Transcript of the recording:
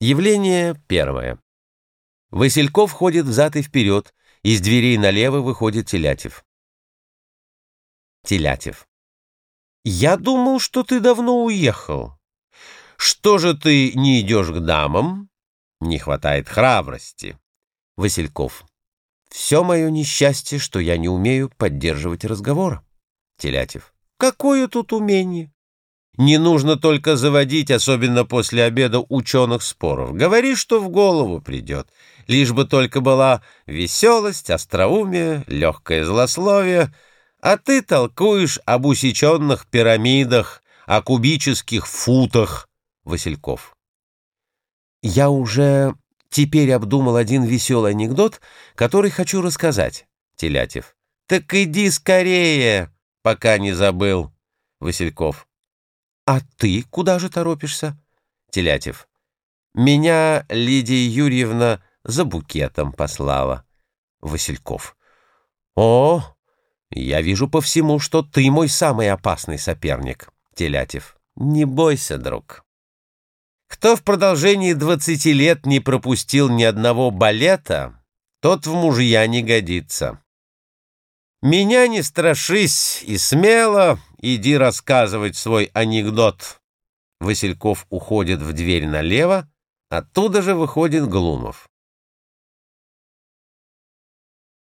Явление первое. Васильков ходит взад и вперед, из дверей налево выходит Телятев. Телятев. «Я думал, что ты давно уехал. Что же ты не идешь к дамам? Не хватает храбрости». Васильков. «Все мое несчастье, что я не умею поддерживать разговор». Телятев. «Какое тут умение? Не нужно только заводить, особенно после обеда, ученых споров. Говори, что в голову придет. Лишь бы только была веселость, остроумие, легкое злословие. А ты толкуешь об усеченных пирамидах, о кубических футах, Васильков. Я уже теперь обдумал один веселый анекдот, который хочу рассказать, Телятев. Так иди скорее, пока не забыл, Васильков. «А ты куда же торопишься?» Телятев. «Меня Лидия Юрьевна за букетом послала». Васильков. «О, я вижу по всему, что ты мой самый опасный соперник». Телятев. «Не бойся, друг». Кто в продолжении двадцати лет не пропустил ни одного балета, тот в мужья не годится. Меня не страшись и смело иди рассказывать свой анекдот. Васильков уходит в дверь налево, оттуда же выходит Глумов.